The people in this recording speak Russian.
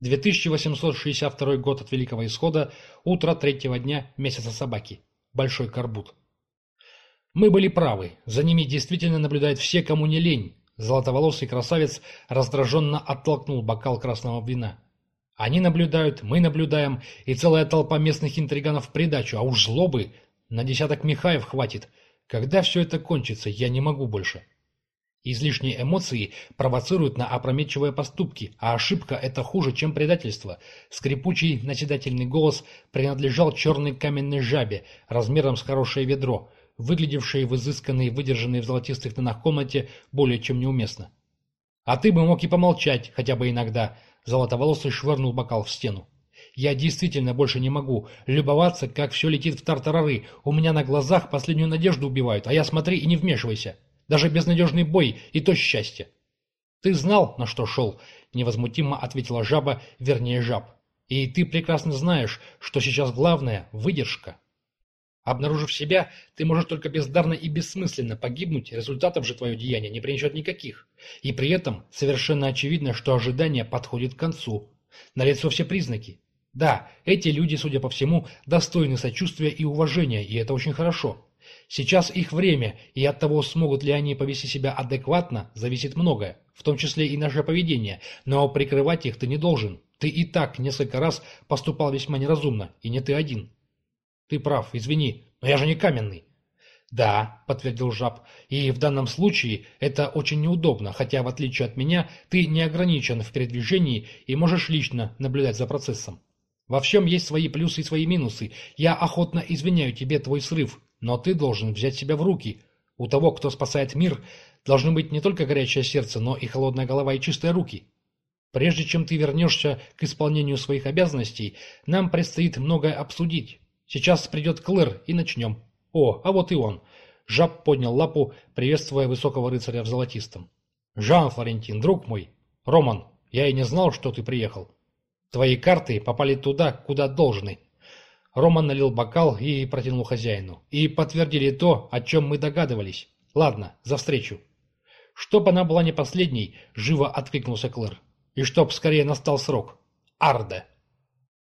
2862 год от Великого Исхода, утро третьего дня месяца собаки. Большой Карбут. Мы были правы, за ними действительно наблюдают все, кому не лень. Золотоволосый красавец раздраженно оттолкнул бокал красного вина. Они наблюдают, мы наблюдаем, и целая толпа местных интриганов в придачу, а уж злобы на десяток Михаев хватит. Когда все это кончится, я не могу больше. Излишние эмоции провоцируют на опрометчивые поступки, а ошибка – это хуже, чем предательство. Скрипучий наседательный голос принадлежал черной каменной жабе, размером с хорошее ведро, выглядевшей в изысканной, выдержанной в золотистых тонах комнате более чем неуместно. «А ты бы мог и помолчать, хотя бы иногда», – золотоволосый швырнул бокал в стену. Я действительно больше не могу любоваться, как все летит в тартарары. У меня на глазах последнюю надежду убивают, а я смотри и не вмешивайся. Даже безнадежный бой и то счастье. Ты знал, на что шел, невозмутимо ответила жаба, вернее жаб. И ты прекрасно знаешь, что сейчас главное – выдержка. Обнаружив себя, ты можешь только бездарно и бессмысленно погибнуть, результатов же твое деяние не принесет никаких. И при этом совершенно очевидно, что ожидание подходит к концу. Налицо все признаки. Да, эти люди, судя по всему, достойны сочувствия и уважения, и это очень хорошо. Сейчас их время, и от того, смогут ли они повести себя адекватно, зависит многое, в том числе и наше поведение, но прикрывать их ты не должен. Ты и так несколько раз поступал весьма неразумно, и не ты один. Ты прав, извини, но я же не каменный. «Да», — подтвердил жаб, — «и в данном случае это очень неудобно, хотя, в отличие от меня, ты не ограничен в передвижении и можешь лично наблюдать за процессом. Во всем есть свои плюсы и свои минусы. Я охотно извиняю тебе твой срыв, но ты должен взять себя в руки. У того, кто спасает мир, должны быть не только горячее сердце, но и холодная голова и чистые руки. Прежде чем ты вернешься к исполнению своих обязанностей, нам предстоит многое обсудить. Сейчас придет Клэр, и начнем. О, а вот и он. Жаб поднял лапу, приветствуя высокого рыцаря в золотистом. «Жан Флорентин, друг мой! Роман, я и не знал, что ты приехал. Твои карты попали туда, куда должны. Роман налил бокал и протянул хозяину. И подтвердили то, о чем мы догадывались. Ладно, за встречу. Чтоб она была не последней, живо откликнулся Клэр. И чтоб скорее настал срок. Арде.